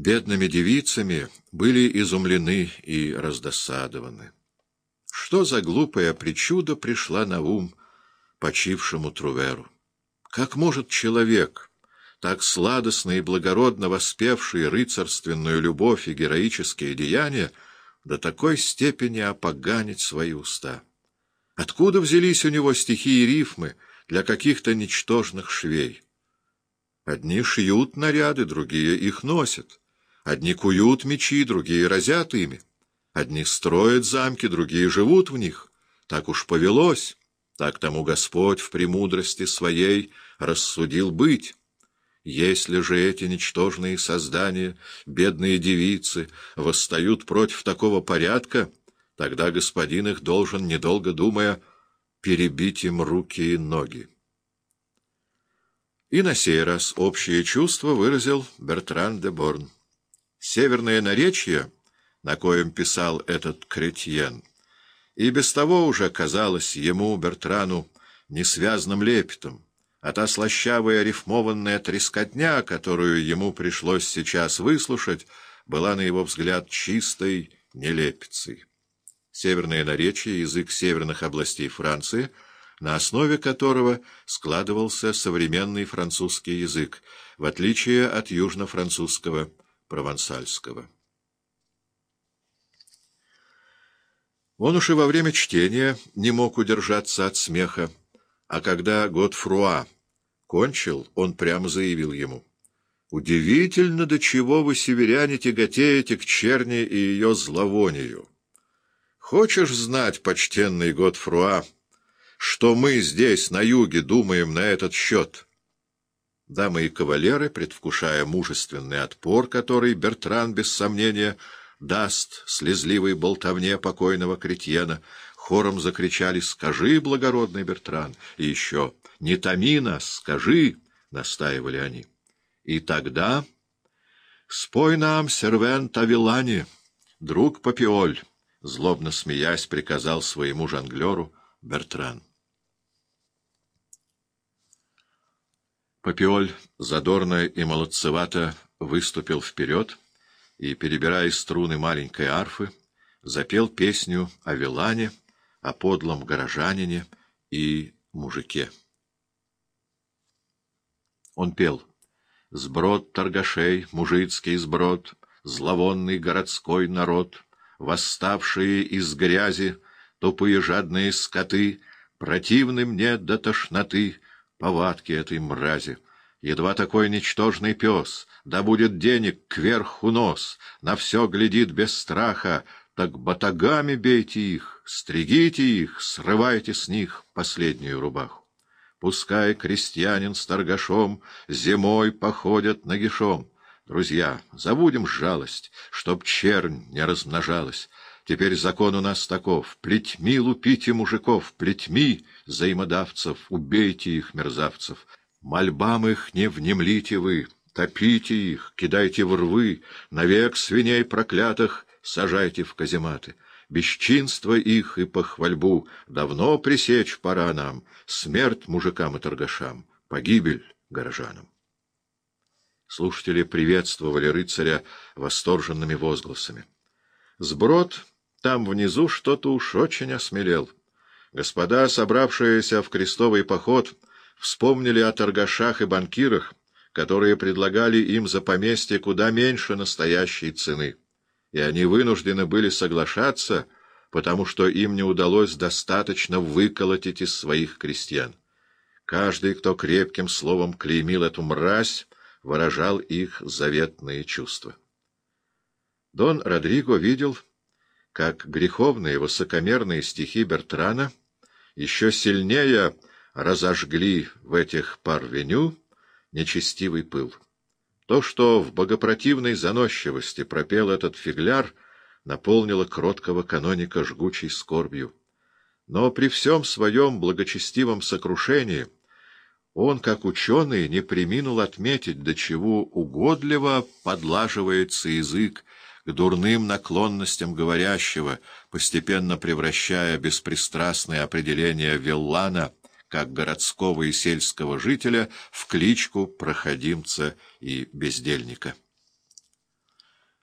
бедными девицами были изумлены и раздосадованы. Что за глупая причуда пришла на ум почившему Труверу? Как может человек, так сладостно и благородно воспевший рыцарственную любовь и героические деяния, до такой степени опоганить свои уста? Откуда взялись у него стихи и рифмы для каких-то ничтожных швей? Одни шьют наряды, другие их носят. Одни куют мечи, другие разят ими. Одни строят замки, другие живут в них. Так уж повелось, так тому Господь в премудрости своей рассудил быть. Если же эти ничтожные создания, бедные девицы, восстают против такого порядка, тогда господин их должен, недолго думая, перебить им руки и ноги. И на сей раз общее чувство выразил Бертран де Борн. Северное наречие, на коем писал этот кретьен, и без того уже казалось ему, Бертрану, несвязным лепетом, а та слащавая рифмованная трескотня, которую ему пришлось сейчас выслушать, была, на его взгляд, чистой нелепицей. Северное наречие, язык северных областей Франции — на основе которого складывался современный французский язык, в отличие от южно-французского провансальского. Он уж и во время чтения не мог удержаться от смеха, а когда Готфруа кончил, он прямо заявил ему. «Удивительно, до чего вы, северяне, тяготеете к черни и ее зловонию. Хочешь знать, почтенный Готфруа, — что мы здесь, на юге, думаем на этот счет. Дамы и кавалеры, предвкушая мужественный отпор, который Бертран, без сомнения, даст слезливой болтовне покойного Кретьена, хором закричали «Скажи, благородный Бертран!» и еще «Не томи нас, скажи!» — настаивали они. И тогда «Спой нам, сервент Авилани, друг Папиоль!» — злобно смеясь приказал своему жонглеру Бертран. Папиоль задорно и молодцевато выступил вперед и, перебирая струны маленькой арфы, запел песню о Вилане, о подлом горожанине и мужике. Он пел «Сброд торгашей, мужицкий сброд, зловонный городской народ, восставшие из грязи, тупые жадные скоты, противны мне до тошноты, повадки этой мрази. Едва такой ничтожный пес, да будет денег кверху нос, на все глядит без страха, так батагами бейте их, стригите их, срывайте с них последнюю рубаху. Пускай крестьянин с торгашом зимой походят нагишом. Друзья, забудем жалость, чтоб чернь не размножалась, Теперь закон у нас таков. Плетьми лупите мужиков, плетьми взаимодавцев, убейте их, мерзавцев. Мольбам их не внемлите вы, топите их, кидайте в рвы, навек свиней проклятых сажайте в казематы. Бесчинство их и похвальбу давно пресечь пора нам, смерть мужикам и торгашам, погибель горожанам. Слушатели приветствовали рыцаря восторженными возгласами. Сброд там внизу что-то уж очень осмелел. Господа, собравшиеся в крестовый поход, вспомнили о торгашах и банкирах, которые предлагали им за поместье куда меньше настоящей цены. И они вынуждены были соглашаться, потому что им не удалось достаточно выколотить из своих крестьян. Каждый, кто крепким словом клеймил эту мразь, выражал их заветные чувства. Дон Родриго видел как греховные высокомерные стихи Бертрана еще сильнее разожгли в этих парвеню нечестивый пыл. То, что в богопротивной заносчивости пропел этот фигляр, наполнило кроткого каноника жгучей скорбью. Но при всем своем благочестивом сокрушении он, как ученый, не приминул отметить, до чего угодливо подлаживается язык к дурным наклонностям говорящего, постепенно превращая беспристрастное определение Виллана как городского и сельского жителя в кличку проходимца и бездельника.